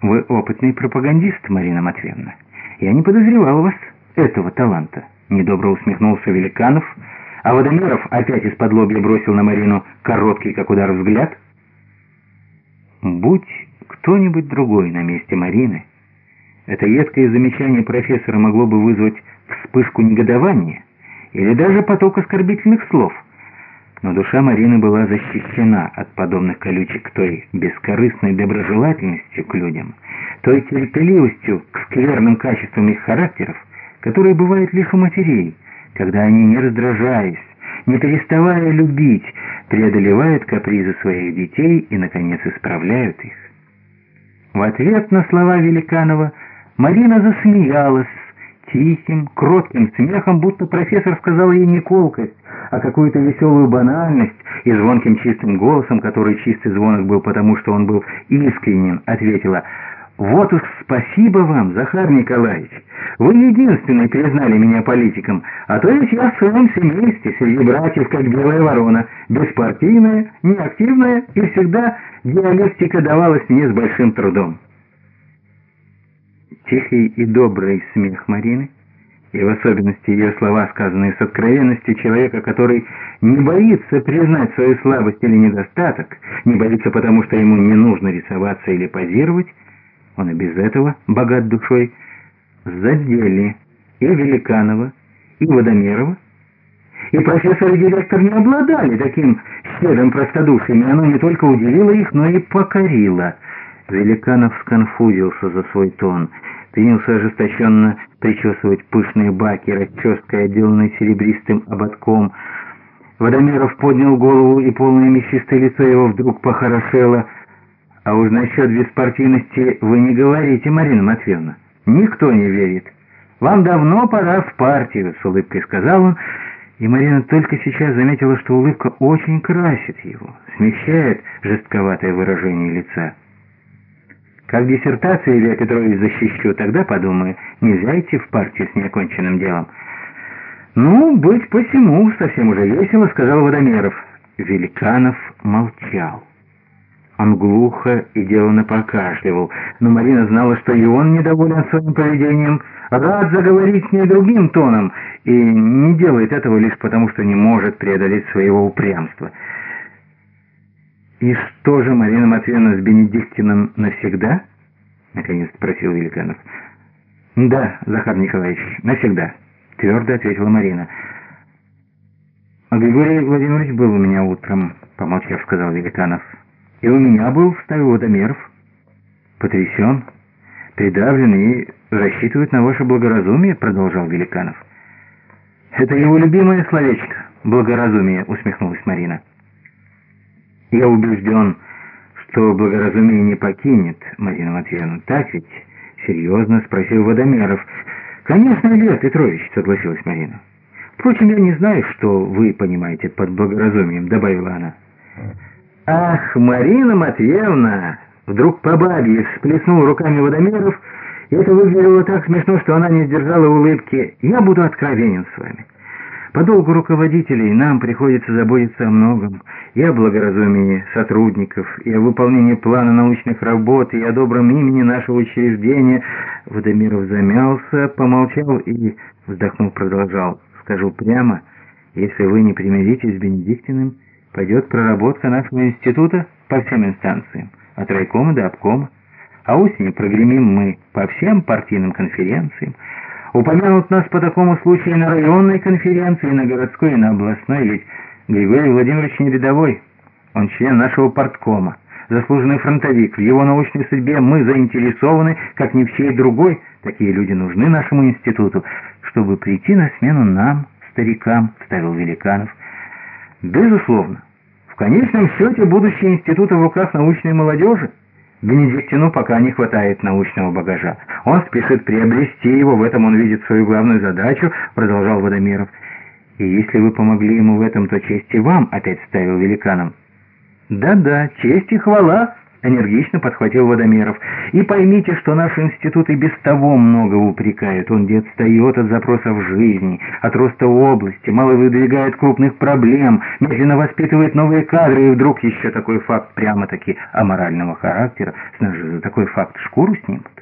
Вы опытный пропагандист, Марина Матвеевна. Я не подозревал у вас этого таланта. Недобро усмехнулся Великанов, а Водомеров опять из-под лобья бросил на Марину короткий, как удар, взгляд. Будь кто-нибудь другой на месте Марины, это едкое замечание профессора могло бы вызвать вспышку негодования или даже поток оскорбительных слов. Но душа Марины была защищена от подобных колючек той бескорыстной доброжелательностью к людям, той терпеливостью к скверным качествам их характеров, которые бывают лишь у матерей, когда они, не раздражаясь, не переставая любить, преодолевают капризы своих детей и, наконец, исправляют их. В ответ на слова Великанова Марина засмеялась тихим, кротким смехом, будто профессор сказал ей не колкость, а какую-то веселую банальность, и звонким чистым голосом, который чистый звонок был потому, что он был искренен, ответила «Вот уж спасибо вам, Захар Николаевич! Вы единственный признали меня политиком, а то ведь я в своем семействе, среди братьев, как белая ворона, беспартийная, неактивная, и всегда диалектика давалась мне с большим трудом». Тихий и добрый смех Марины, и в особенности ее слова, сказанные с откровенностью человека, который не боится признать свою слабость или недостаток, не боится потому, что ему не нужно рисоваться или позировать, он и без этого богат душой, задели и Великанова, и Водомерова, и профессор и директор не обладали таким щедрым простодушием, и оно не только удивило их, но и покорило. Великанов сконфузился за свой тон — принялся ожесточенно причесывать пышные баки, расческой, отделанной серебристым ободком. Водомеров поднял голову, и полное мясистое лицо его вдруг похорошело. «А уж насчет беспартийности вы не говорите, Марина Матвеевна. Никто не верит. Вам давно пора в партию», — с улыбкой сказал он, и Марина только сейчас заметила, что улыбка очень красит его, смягчает жестковатое выражение лица. Как диссертацию Илья Петрович защищу, тогда подумаю, нельзя идти в партию с неоконченным делом. «Ну, быть посему, совсем уже весело», — сказал Водомеров. Великанов молчал. Он глухо и деланно покашливал, но Марина знала, что и он недоволен своим поведением, рад заговорить с ней другим тоном и не делает этого лишь потому, что не может преодолеть своего упрямства. «И что же, Марина Матвеевна с Бенедиктином навсегда?» — наконец спросил Великанов. «Да, Захар Николаевич, навсегда», — твердо ответила Марина. «А Григорий Владимирович был у меня утром», — помолчав, сказал Великанов. «И у меня был, — вставил Водомеров, — потрясен, придавлен и рассчитывает на ваше благоразумие», — продолжал Великанов. «Это его любимое словечко, благоразумие», — усмехнулась Марина. Я убежден, что благоразумие не покинет Марину Матвеевну. Так ведь? Серьезно спросил Водомеров. Конечно, Илья Петрович, согласилась Марина. Впрочем, я не знаю, что вы понимаете под благоразумием, добавила она. Ах, Марина Матвеевна! Вдруг по бабье всплеснул руками Водомеров, и это выглядело так смешно, что она не сдержала улыбки. Я буду откровенен с вами. По долгу руководителей нам приходится заботиться о многом, и о благоразумии сотрудников, и о выполнении плана научных работ, и о добром имени нашего учреждения. Водомиров замялся, помолчал и, вздохнув, продолжал. Скажу прямо, если вы не примиритесь с Бенедиктиным, пойдет проработка нашего института по всем инстанциям, от райкома до обкома. А осенью прогремим мы по всем партийным конференциям, Упомянут нас по такому случаю на районной конференции, на городской и на областной, ведь Григорий Владимирович не рядовой. Он член нашего парткома, заслуженный фронтовик. В его научной судьбе мы заинтересованы, как ни в чьей другой. Такие люди нужны нашему институту, чтобы прийти на смену нам, старикам, ставил Великанов. Безусловно, в конечном счете будущее института в руках научной молодежи. Бенедиктину пока не хватает научного багажа. Он спешит приобрести его, в этом он видит свою главную задачу, продолжал Водомеров. И если вы помогли ему в этом, то честь и вам, опять ставил великаном. Да-да, честь и хвала, энергично подхватил Водомеров. И поймите, что наш институт и без того много упрекает. Он где отстает от запросов жизни, от роста области, мало выдвигает крупных проблем, медленно воспитывает новые кадры, и вдруг еще такой факт прямо-таки аморального характера, с за такой факт шкуру снимут.